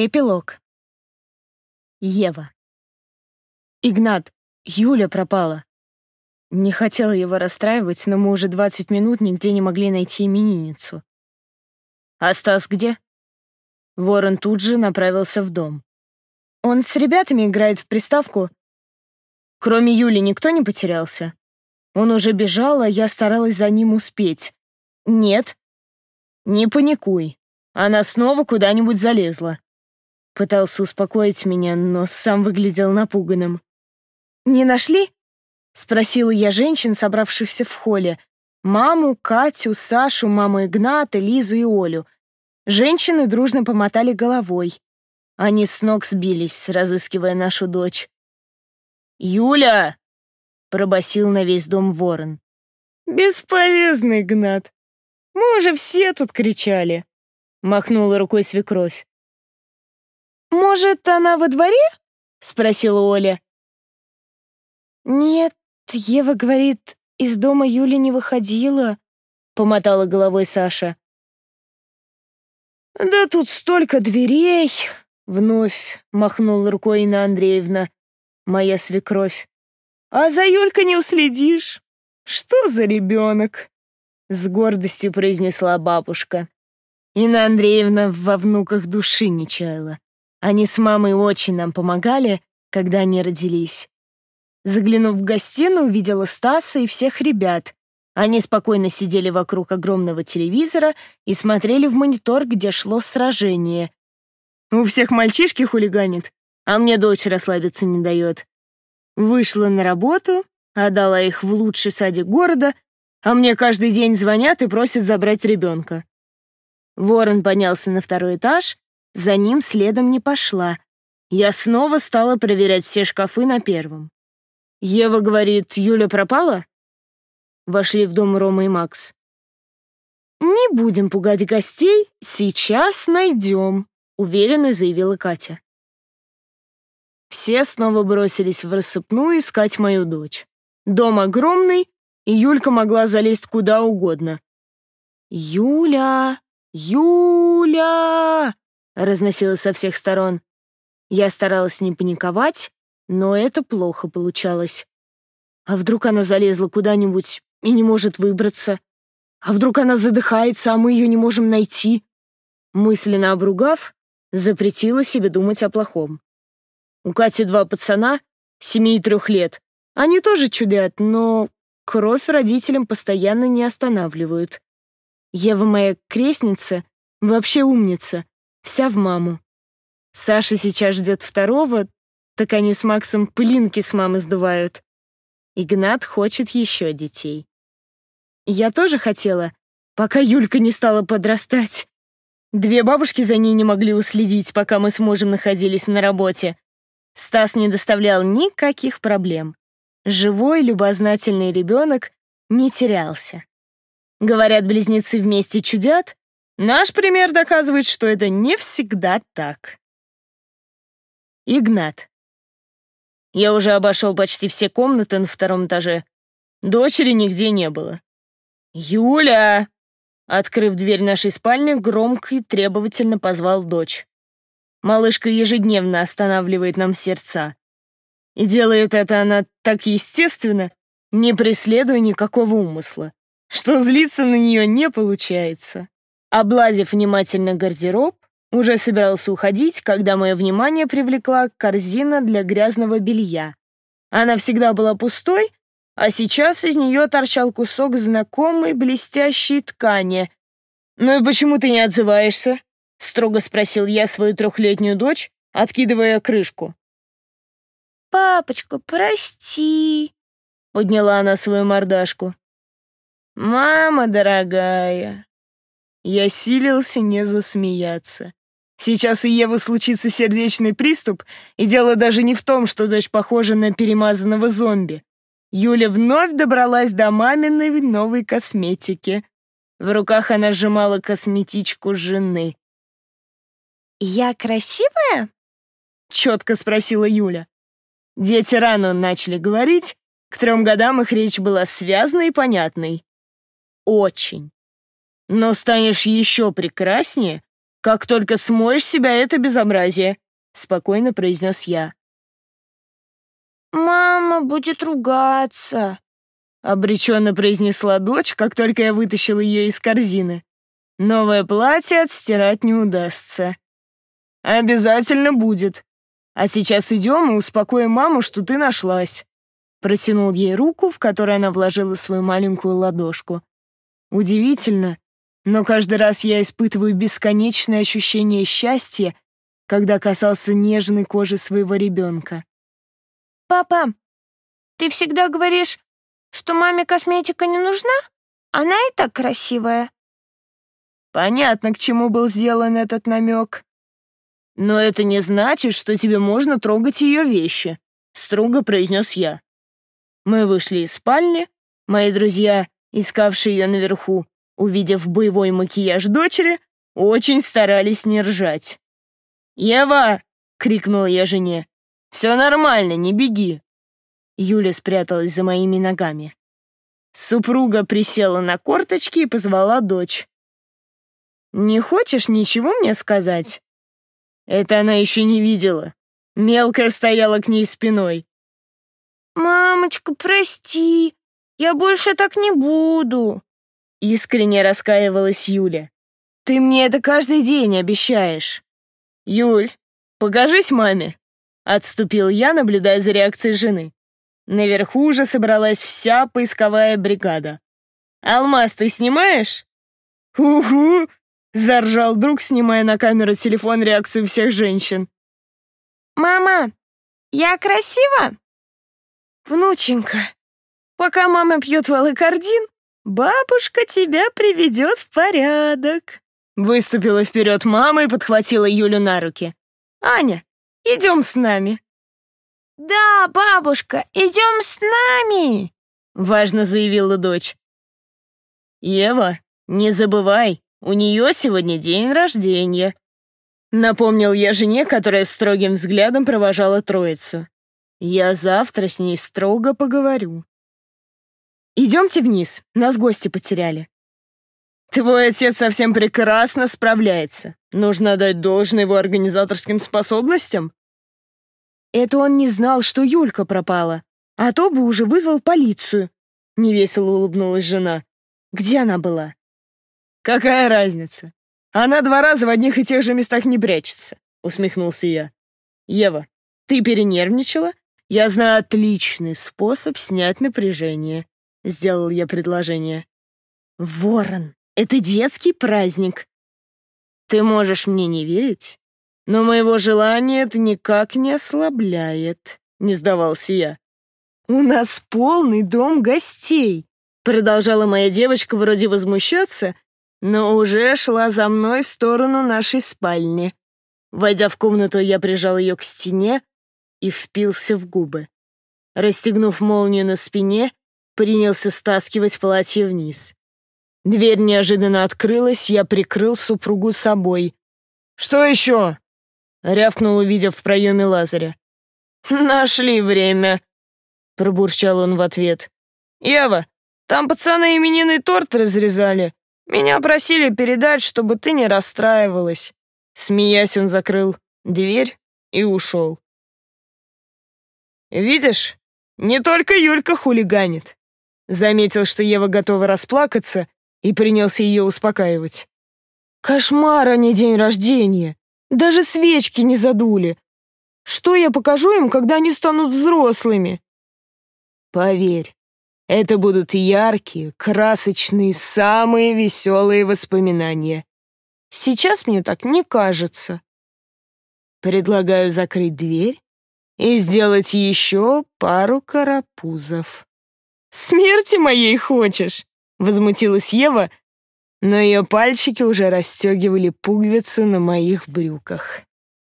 Эпилог. Ева. Игнат, Юля пропала. Не хотела его расстраивать, но мы уже 20 минут нигде не могли найти именинницу. А Стас где? Ворон тут же направился в дом. Он с ребятами играет в приставку. Кроме Юли никто не потерялся. Он уже бежал, а я старалась за ним успеть. Нет. Не паникуй. Она снова куда-нибудь залезла. Пытался успокоить меня, но сам выглядел напуганным. «Не нашли?» — спросила я женщин, собравшихся в холле. Маму, Катю, Сашу, маму Игната, Лизу и Олю. Женщины дружно помотали головой. Они с ног сбились, разыскивая нашу дочь. «Юля!» — пробасил на весь дом ворон. «Бесполезный, Игнат. Мы уже все тут кричали», — махнула рукой свекровь. «Может, она во дворе?» — спросила Оля. «Нет, Ева говорит, из дома Юли не выходила», — помотала головой Саша. «Да тут столько дверей!» — вновь махнула рукой Инна Андреевна, моя свекровь. А за Юлькой не уследишь. Что за ребенок? С гордостью произнесла бабушка. Инна Андреевна во внуках души не чаяла. Они с мамой очень нам помогали, когда они родились. Заглянув в гостиную, увидела Стаса и всех ребят. Они спокойно сидели вокруг огромного телевизора и смотрели в монитор, где шло сражение. У всех мальчишки хулиганит, а мне дочь расслабиться не дает. Вышла на работу, отдала их в лучший садик города, а мне каждый день звонят и просят забрать ребенка. Ворон поднялся на второй этаж, за ним следом не пошла. Я снова стала проверять все шкафы на первом. Ева говорит, Юля пропала? Вошли в дом Рома и Макс. «Не будем пугать гостей, сейчас найдем», — уверенно заявила Катя. Все снова бросились в рассыпную искать мою дочь. Дом огромный, и Юлька могла залезть куда угодно. «Юля! Юля!» Разносилось со всех сторон. Я старалась не паниковать, но это плохо получалось. А вдруг она залезла куда-нибудь и не может выбраться? А вдруг она задыхается, а мы ее не можем найти? Мысленно обругав, запретила себе думать о плохом. У Кати два пацана, семи и трех лет. Они тоже чудят, но кровь родителям постоянно не останавливают. Ева моя крестница, вообще умница, вся в маму. Саша сейчас ждет второго, так они с Максом пылинки с мамы сдувают. Игнат хочет еще детей. Я тоже хотела, пока Юлька не стала подрастать. Две бабушки за ней не могли уследить, пока мы с мужем находились на работе. Стас не доставлял никаких проблем. Живой, любознательный ребенок не терялся. Говорят, близнецы вместе чудят. Наш пример доказывает, что это не всегда так. Игнат. Я уже обошел почти все комнаты на втором этаже. Дочери нигде не было. «Юля!» Открыв дверь нашей спальни, громко и требовательно позвал дочь. Малышка ежедневно останавливает нам сердца. И делает это она так естественно, не преследуя никакого умысла, что злиться на нее не получается. Обладив внимательно гардероб, уже собирался уходить, когда мое внимание привлекла корзина для грязного белья. Она всегда была пустой, а сейчас из нее торчал кусок знакомой блестящей ткани. «Ну и почему ты не отзываешься?» — строго спросил я свою трехлетнюю дочь, откидывая крышку. «Папочка, прости», — подняла она свою мордашку. «Мама дорогая». Я силился не засмеяться. Сейчас у Евы случится сердечный приступ, и дело даже не в том, что дочь похожа на перемазанного зомби. Юля вновь добралась до маминой новой косметики. В руках она сжимала косметичку жены. «Я красивая?» — четко спросила Юля. Дети рано начали говорить, к трем годам их речь была связной и понятной. Очень. Но станешь еще прекраснее, Как только смоешь себя это безобразие», — спокойно произнес я. «Мама будет ругаться», — обреченно произнесла дочь, как только я вытащил ее из корзины. «Новое платье отстирать не удастся». «Обязательно будет. А сейчас идем и успокоим маму, что ты нашлась». Протянул ей руку, в которой она вложила свою маленькую ладошку. Удивительно, но каждый раз я испытываю бесконечное ощущение счастья, когда касался нежной кожи своего ребенка. «Папа, ты всегда говоришь, что маме косметика не нужна? Она и так красивая». Понятно, к чему был сделан этот намек. Но это не значит, что тебе можно трогать ее вещи, строго произнес я. Мы вышли из спальни, мои друзья, искавшие ее наверху, увидев боевой макияж дочери, очень старались не ржать. «Ева!» — крикнула я жене. «Все нормально, не беги!» Юля спряталась за моими ногами. Супруга присела на корточки и позвала дочь. «Не хочешь ничего мне сказать?» Это она еще не видела. Мелкая стояла к ней спиной. «Мамочка, прости, я больше так не буду», — искренне раскаивалась Юля. «Ты мне это каждый день обещаешь». «Юль, покажись маме», — отступил я, наблюдая за реакцией жены. Наверху уже собралась вся поисковая бригада. «Алмаз, ты снимаешь?» «Угу!» — заржал друг, снимая на камеру телефон реакцию всех женщин. «Мама, я красива?» «Внученька, пока мама пьет валокардин, бабушка тебя приведет в порядок». Выступила вперед мама и подхватила Юлю на руки. «Аня, идем с нами». «Да, бабушка, идем с нами!» — важно заявила дочь. «Ева, не забывай, у нее сегодня день рождения», — напомнил я жене, которая строгим взглядом провожала троицу. «Я завтра с ней строго поговорю». «Идемте вниз, нас гости потеряли». «Твой отец совсем прекрасно справляется. Нужно дать должное его организаторским способностям», это он не знал, что Юлька пропала, а то бы уже вызвал полицию. Невесело улыбнулась жена. Где она была? Какая разница? Она два раза в одних и тех же местах не прячется, усмехнулся я. Ева, ты перенервничала? Я знаю отличный способ снять напряжение, сделал я предложение. Ворон, это детский праздник. Ты можешь мне не верить, но моего желания это никак не ослабляет, не сдавался я. У нас полный дом гостей, продолжала моя девочка вроде возмущаться, но уже шла за мной в сторону нашей спальни. Войдя в комнату, я прижал ее к стене и впился в губы. Расстегнув молнию на спине, принялся стаскивать платье вниз. Дверь неожиданно открылась, я прикрыл супругу собой. «Что еще?» — рявкнул, увидев в проеме Лазаря. «Нашли время», — пробурчал он в ответ. «Ева, там пацаны именинный торт разрезали. Меня просили передать, чтобы ты не расстраивалась». Смеясь, он закрыл дверь и ушел. «Видишь, не только Юлька хулиганит», — заметил, что Ева готова расплакаться, и принялся ее успокаивать. «Кошмар, а не день рождения!» Даже свечки не задули. Что я покажу им, когда они станут взрослыми? Поверь, это будут яркие, красочные, самые веселые воспоминания. Сейчас мне так не кажется. Предлагаю закрыть дверь и сделать еще пару карапузов. «Смерти моей хочешь?» — возмутилась Ева, но ее пальчики уже расстегивали пуговицы на моих брюках.